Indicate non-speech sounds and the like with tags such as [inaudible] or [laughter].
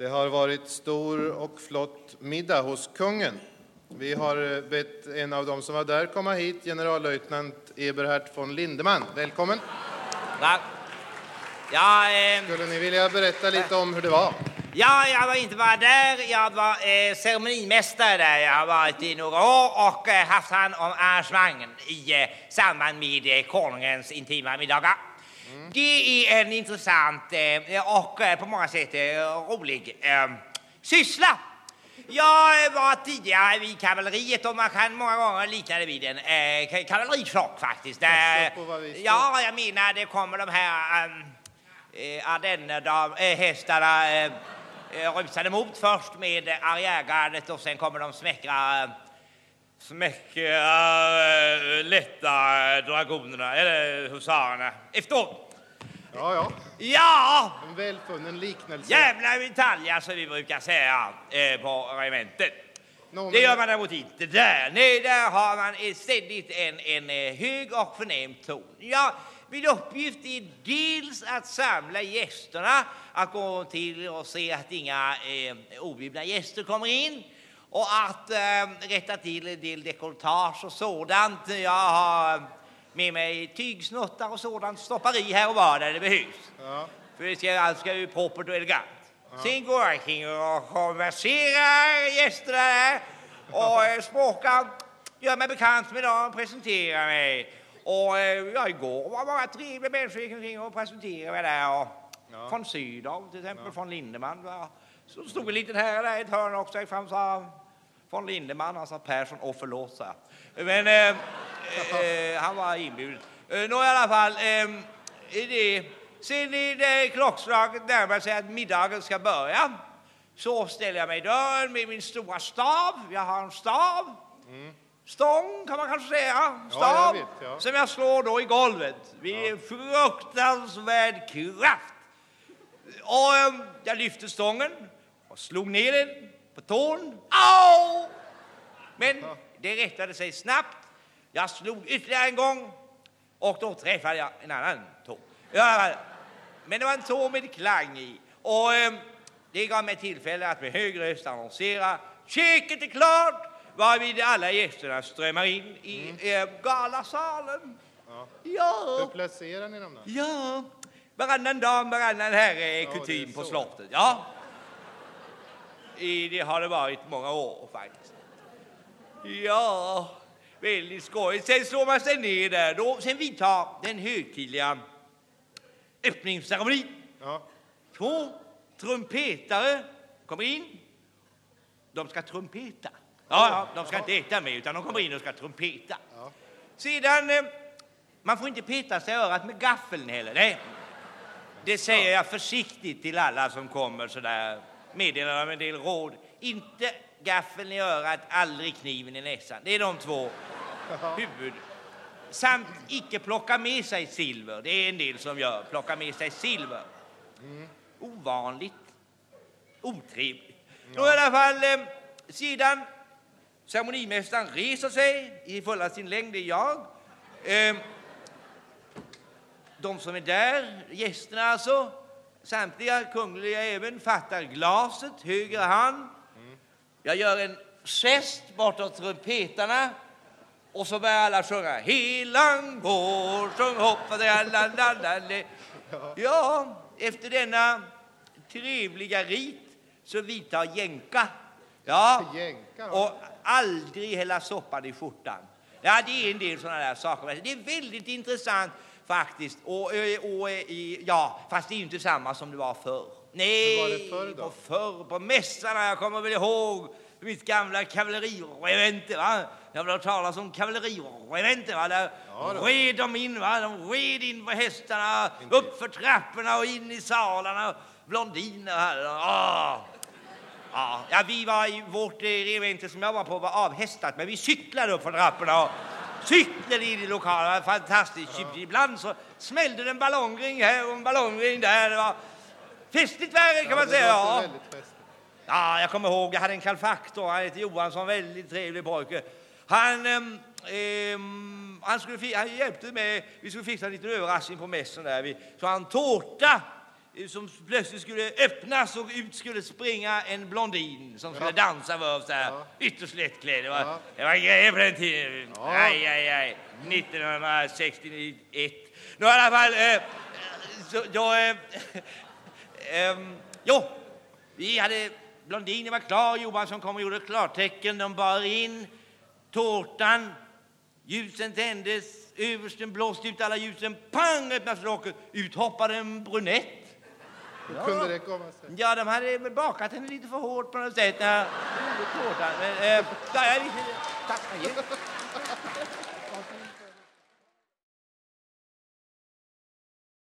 Det har varit stor och flott middag hos kungen. Vi har eh, bett en av dem som var där komma hit, generallöjtnant Eberhard von Lindeman. Välkommen! Va? Ja, eh, Skulle ni vilja berätta lite om hur det var? ja, jag var inte bara där, jag var eh, ceremonimästare där. Jag har varit i några år och eh, haft hand om arrangemangen i eh, samband med eh, konungens intima middagar. Det är en intressant eh, och eh, på många sätt eh, rolig eh, syssla. Jag var tidigare vid kavalleriet och man kan många gånger likna det vid en eh, ka- kavalleriflock faktiskt. Där, ja, jag menar det kommer de här um, eh, Ardennehästarna eh, eh, rusade mot först med arriärgardet och sen kommer de smäckra eh, smäckra lätta dragonerna, eller husarerna, efteråt. Ja, ja. Ja, En välfunnen liknelse. jävla detaljer som vi brukar säga eh, på regementet. Nå, men- Det gör man däremot inte där. Nej, där har man ständigt en, en eh, hög och förnäm ton. Ja, min uppgift är dels att samla gästerna, att gå till och se att inga eh, objudna gäster kommer in och att eh, rätta till en del dekolletage och sådant. Jag har med mig tygsnuttar och sådant, stoppar i här och var där det behövs. Ja. För det ska, allt ska ju proppert och elegant. Sen går jag kring och konverserar gästerna där och eh, språkar, gör mig bekant med dem, presenterar mig. Och eh, ja, igår var många trevliga människor gick omkring och presenterade mig där. Och Ja. Från Sydow till exempel, från Lindeman. Va? Så stod en liten herre där i ett hörn också, gick fram och sa från Lindeman, han sa Persson, och förlåt. Men eh, eh, han var inbjuden. Eh, Nå i alla fall, eh, det, sen är det klockslaget närmar sig att middagen ska börja. Så ställer jag mig i dörren med min stora stav. Jag har en stav. Stång kan man kanske säga. Stav. Ja, jag vet, ja. Som jag slår då i golvet. Med fruktansvärd kraft. Och ehm, jag lyfte stången och slog ner den på tån. Au! Men det rättade sig snabbt. Jag slog ytterligare en gång och då träffade jag en annan tå. Ja, men det var en tå med klang i. Och ehm, det gav mig tillfälle att med hög röst annonsera Käket är klart! Varvid alla gästerna strömmar in i eh, galasalen. Ja. Ja. Hur placerar ni dem då? Ja, varannan dam, varannan herre är Ja, är kutym på slottet. Ja. I, det har det varit många år faktiskt. Ja, väldigt skojigt. Sen slår man sig ner där. Då, sen vidtar den högtidliga öppningsceremonin. Ja. Två trumpetare kommer in. De ska trumpeta. Ja, ja, de ska inte äta med, utan de kommer in och ska trumpeta. Ja. Sedan, eh, man får inte peta sig i örat med gaffeln heller. Nej. Det säger jag försiktigt till alla som kommer sådär, meddelar dem en del råd. Inte gaffeln i örat, aldrig kniven i näsan. Det är de två huvud... Samt icke plocka med sig silver. Det är en del som gör, plocka med sig silver. Ovanligt. Otrevligt. Då i alla fall, eh, sedan ceremonimästaren reser sig i fulla sin längd, det är jag. Eh, de som är där, gästerna alltså, samtliga kungliga även, fattar glaset, höger hand. Jag gör en gest bortåt trumpetarna och så börjar alla sjunga Helan går, sjung hoppade. Ja, efter denna trevliga rit så vidtar jänka. Ja, Jänka, ja. och aldrig hälla soppan i skjortan. Ja, det är en del sådana där saker. Det är väldigt intressant faktiskt. Och, och, i- ja, fast det är ju inte samma som det var förr. Nej, Hur var det förr då? på förr, på mässarna, jag kommer väl ihåg mitt gamla kavalleriregemente. Va? Jag vill talas om kavalleriregemente. Va? Där Ja då. red de in, va? de red in på hästarna, upp för trapporna och in i salarna. Blondiner hade de. Ah. Ja, vi var i vårt regemente som jag var på var avhästat, men vi cyklade upp för trapporna och cyklade in i. Det var fantastiskt. Ibland så smällde det en ballongring här och en ballongring där. Det var festligt värre kan man det säga. Ja. Ja, jag kommer ihåg, jag hade en kalfaktor, han hette Johansson, väldigt trevlig pojke. Han, ehm, han, skulle, han hjälpte med, vi skulle fixa en liten överraskning på mässan där. Vi, så han tårta eh, som plötsligt skulle öppnas och ut skulle springa en blondin som skulle dansa var så här, ytterst lättklädd. Det var, Ja. det var grejer på den tiden. Ja. Aj, aj, aj. 1961. Nå, i alla fall, eh, så, då, eh, [laughs] ehm, jo, vi hade, blondinen var klar, Johansson kom och gjorde klartecken, de bar in tårtan, ljusen tändes, översten blåste ut alla ljusen, pang öppnades locket, ut hoppade en brunett. Hur kunde det komma sig? Ja, de hade bakat henne lite för hårt på något sätt när de gjorde tårtan. Men, eh, ja, jag visste, tack, adjö.